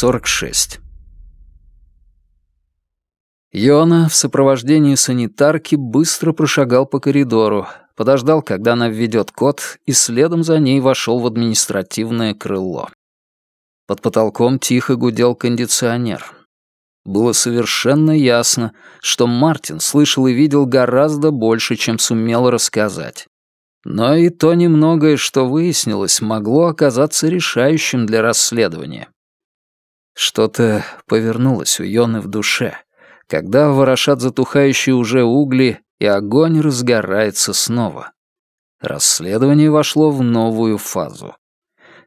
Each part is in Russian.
46. Йона в сопровождении санитарки быстро прошагал по коридору, подождал, когда она введет код, и следом за ней вошел в административное крыло. Под потолком тихо гудел кондиционер. Было совершенно ясно, что Мартин слышал и видел гораздо больше, чем сумел рассказать. Но и то немногое, что выяснилось, могло оказаться решающим для расследования. Что-то повернулось у Йоны в душе, когда ворошат затухающие уже угли, и огонь разгорается снова. Расследование вошло в новую фазу.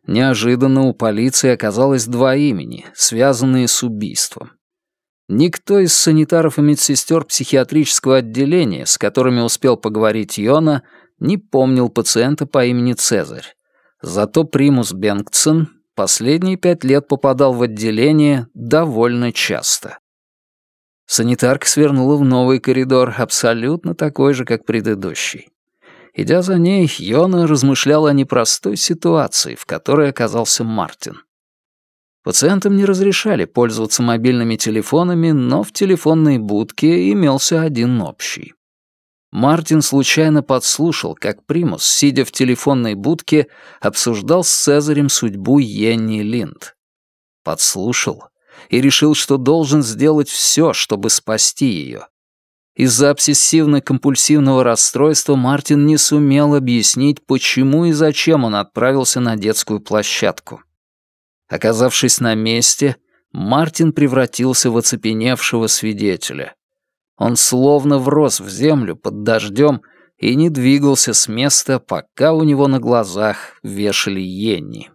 Неожиданно у полиции оказалось два имени, связанные с убийством. Никто из санитаров и медсестер психиатрического отделения, с которыми успел поговорить Йона, не помнил пациента по имени Цезарь. Зато Примус Бенгтсон последние пять лет попадал в отделение довольно часто. Санитарка свернула в новый коридор, абсолютно такой же, как предыдущий. Идя за ней, Йона размышляла о непростой ситуации, в которой оказался Мартин. Пациентам не разрешали пользоваться мобильными телефонами, но в телефонной будке имелся один общий. Мартин случайно подслушал, как Примус, сидя в телефонной будке, обсуждал с Цезарем судьбу Йенни Линд. Подслушал и решил, что должен сделать все, чтобы спасти ее. Из-за обсессивно-компульсивного расстройства Мартин не сумел объяснить, почему и зачем он отправился на детскую площадку. Оказавшись на месте, Мартин превратился в оцепеневшего свидетеля. Он словно врос в землю под дождем и не двигался с места, пока у него на глазах вешали Йенни.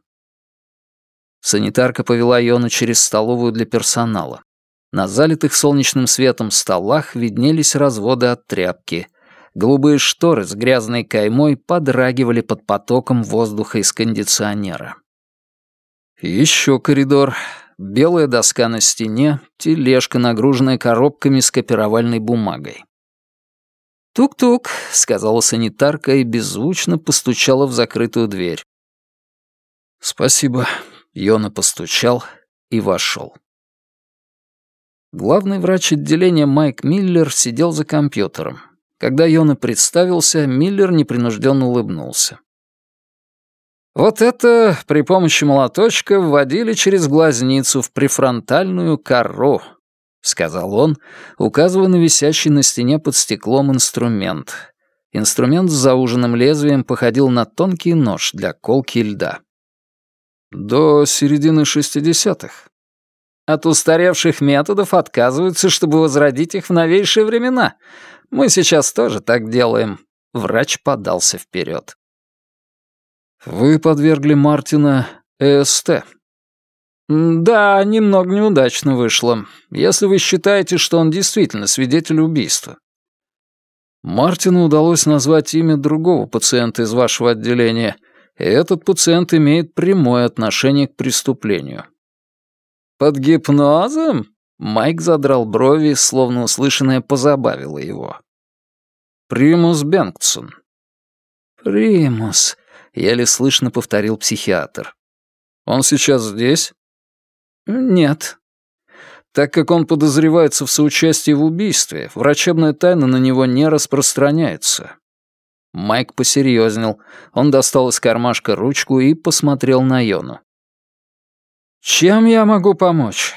Санитарка повела Йона через столовую для персонала. На залитых солнечным светом столах виднелись разводы от тряпки. Голубые шторы с грязной каймой подрагивали под потоком воздуха из кондиционера. Еще коридор. Белая доска на стене, тележка, нагруженная коробками с копировальной бумагой. «Тук-тук», — сказала санитарка и беззвучно постучала в закрытую дверь. «Спасибо», — Йона постучал и вошел. Главный врач отделения Майк Миллер сидел за компьютером. Когда Йона представился, Миллер непринужденно улыбнулся. Вот это при помощи молоточка вводили через глазницу в префронтальную кору, сказал он, указывая на висящий на стене под стеклом инструмент. Инструмент с зауженным лезвием походил на тонкий нож для колки льда. До середины шестидесятых. От устаревших методов отказываются, чтобы возродить их в новейшие времена. Мы сейчас тоже так делаем. Врач подался вперед. Вы подвергли Мартина ЭСТ. Да, немного неудачно вышло, если вы считаете, что он действительно свидетель убийства. Мартину удалось назвать имя другого пациента из вашего отделения, и этот пациент имеет прямое отношение к преступлению. Под гипнозом? Майк задрал брови, словно услышанное позабавило его. Примус Бенгтсон. Примус. — еле слышно повторил психиатр. «Он сейчас здесь?» «Нет». Так как он подозревается в соучастии в убийстве, врачебная тайна на него не распространяется. Майк посерьезнел. Он достал из кармашка ручку и посмотрел на Йону. «Чем я могу помочь?»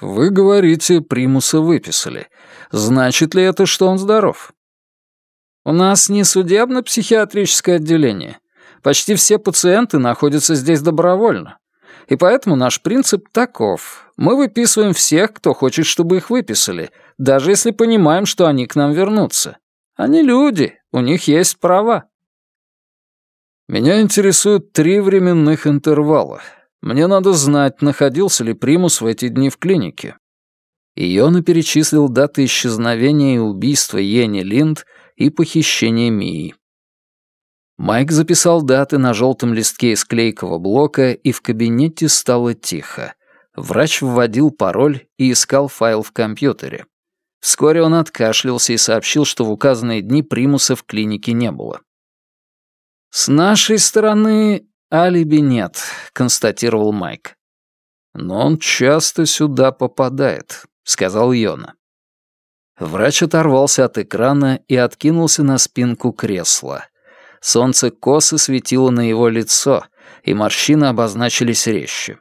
«Вы говорите, примуса выписали. Значит ли это, что он здоров?» У нас не судебно-психиатрическое отделение. Почти все пациенты находятся здесь добровольно. И поэтому наш принцип таков. Мы выписываем всех, кто хочет, чтобы их выписали, даже если понимаем, что они к нам вернутся. Они люди, у них есть права. Меня интересуют три временных интервала. Мне надо знать, находился ли примус в эти дни в клинике. Иона перечислил даты исчезновения и убийства Йенни Линд и похищение Мии. Майк записал даты на желтом листке из клейкого блока, и в кабинете стало тихо. Врач вводил пароль и искал файл в компьютере. Вскоре он откашлялся и сообщил, что в указанные дни примуса в клинике не было. «С нашей стороны алиби нет», — констатировал Майк. Но он часто сюда попадает, сказал Йона. Врач оторвался от экрана и откинулся на спинку кресла. Солнце косо светило на его лицо, и морщины обозначились резче.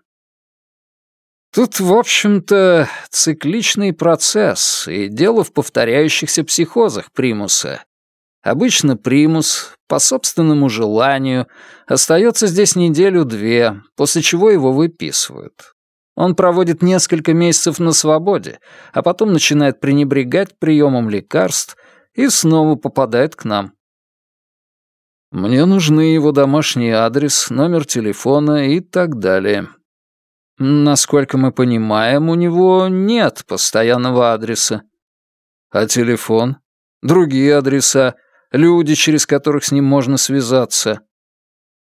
Тут, в общем-то, цикличный процесс, и дело в повторяющихся психозах примуса. Обычно примус, по собственному желанию, остается здесь неделю-две, после чего его выписывают. Он проводит несколько месяцев на свободе, а потом начинает пренебрегать приемом лекарств и снова попадает к нам. Мне нужны его домашний адрес, номер телефона и так далее. Насколько мы понимаем, у него нет постоянного адреса. А телефон? Другие адреса? Люди, через которых с ним можно связаться?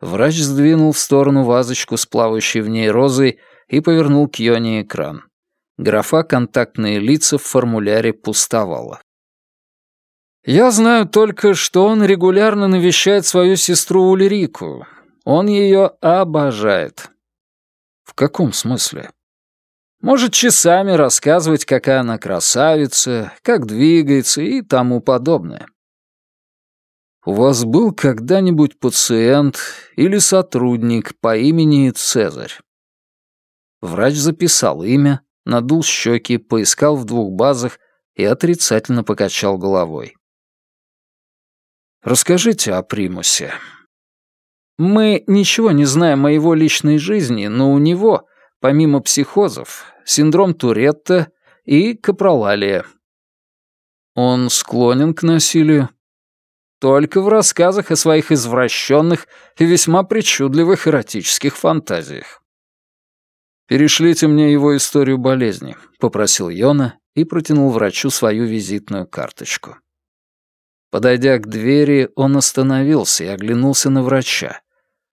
Врач сдвинул в сторону вазочку с плавающей в ней розой и повернул к Йоне экран. Графа «Контактные лица» в формуляре пустовала. «Я знаю только, что он регулярно навещает свою сестру Ульрику. Он ее обожает. В каком смысле? Может часами рассказывать, какая она красавица, как двигается и тому подобное. У вас был когда-нибудь пациент или сотрудник по имени Цезарь? Врач записал имя, надул щеки, поискал в двух базах и отрицательно покачал головой. «Расскажите о примусе», мы ничего не знаем о его личной жизни, но у него, помимо психозов, синдром Туретта и капролалия. Он склонен к насилию. Только в рассказах о своих извращенных и весьма причудливых эротических фантазиях. «Перешлите мне его историю болезни», — попросил Йона и протянул врачу свою визитную карточку. Подойдя к двери, он остановился и оглянулся на врача.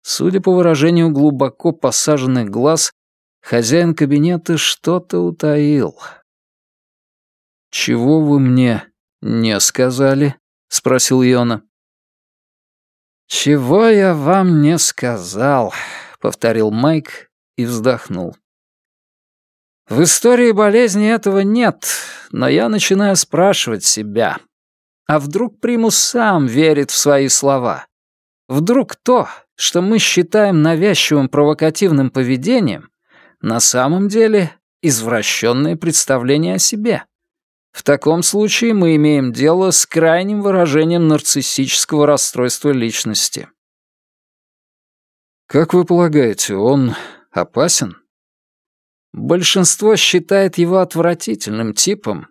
Судя по выражению глубоко посаженных глаз, хозяин кабинета что-то утаил. «Чего вы мне не сказали?» — спросил Йона. «Чего я вам не сказал?» — повторил Майк и вздохнул. «В истории болезни этого нет, но я начинаю спрашивать себя, а вдруг Примус сам верит в свои слова? Вдруг то, что мы считаем навязчивым провокативным поведением, на самом деле извращенное представление о себе. В таком случае мы имеем дело с крайним выражением нарциссического расстройства личности. Как вы полагаете, он опасен? Большинство считает его отвратительным типом,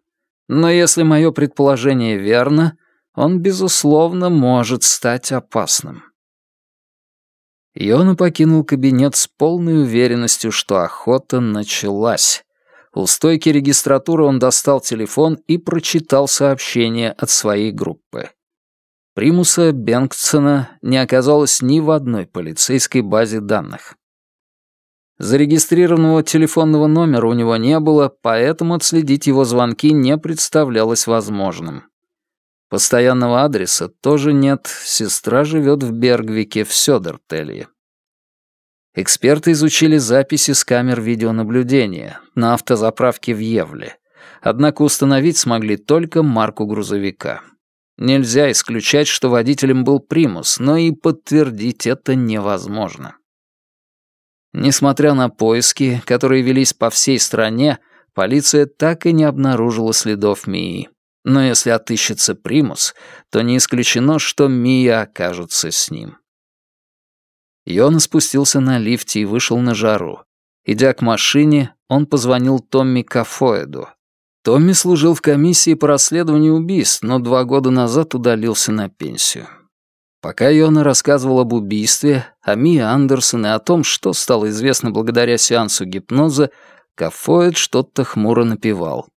но если мое предположение верно, он, безусловно, может стать опасным. Йона покинул кабинет с полной уверенностью, что охота началась. У стойки регистратуры он достал телефон и прочитал сообщение от своей группы. Примуса Бенгтсона не оказалось ни в одной полицейской базе данных. Зарегистрированного телефонного номера у него не было, поэтому отследить его звонки не представлялось возможным. Постоянного адреса тоже нет, сестра живет в Бергвике в Сёдертелье. Эксперты изучили записи с камер видеонаблюдения на автозаправке в Евле, однако установить смогли только марку грузовика. Нельзя исключать, что водителем был примус, но и подтвердить это невозможно. Несмотря на поиски, которые велись по всей стране, полиция так и не обнаружила следов Мии. Но если отыщется примус, то не исключено, что Мия окажется с ним. Йона спустился на лифте и вышел на жару. Идя к машине, он позвонил Томми Кафоэду. Томми служил в комиссии по расследованию убийств, но два года назад удалился на пенсию. Пока Йона рассказывал об убийстве, о Мии Андерсон и о том, что стало известно благодаря сеансу гипноза, Кафоэд что-то хмуро напевал.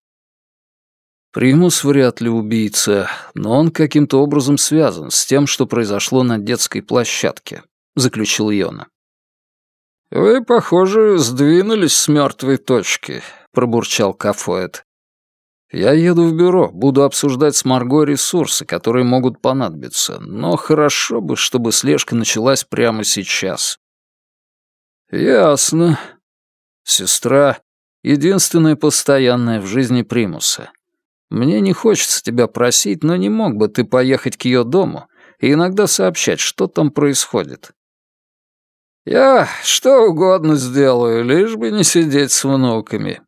Примус вряд ли убийца, но он каким-то образом связан с тем, что произошло на детской площадке», — заключил Йона. «Вы, похоже, сдвинулись с мертвой точки», — пробурчал Кафоэт. «Я еду в бюро, буду обсуждать с Марго ресурсы, которые могут понадобиться, но хорошо бы, чтобы слежка началась прямо сейчас». «Ясно. Сестра — единственная постоянная в жизни Примуса. Мне не хочется тебя просить, но не мог бы ты поехать к ее дому и иногда сообщать, что там происходит. Я что угодно сделаю, лишь бы не сидеть с внуками.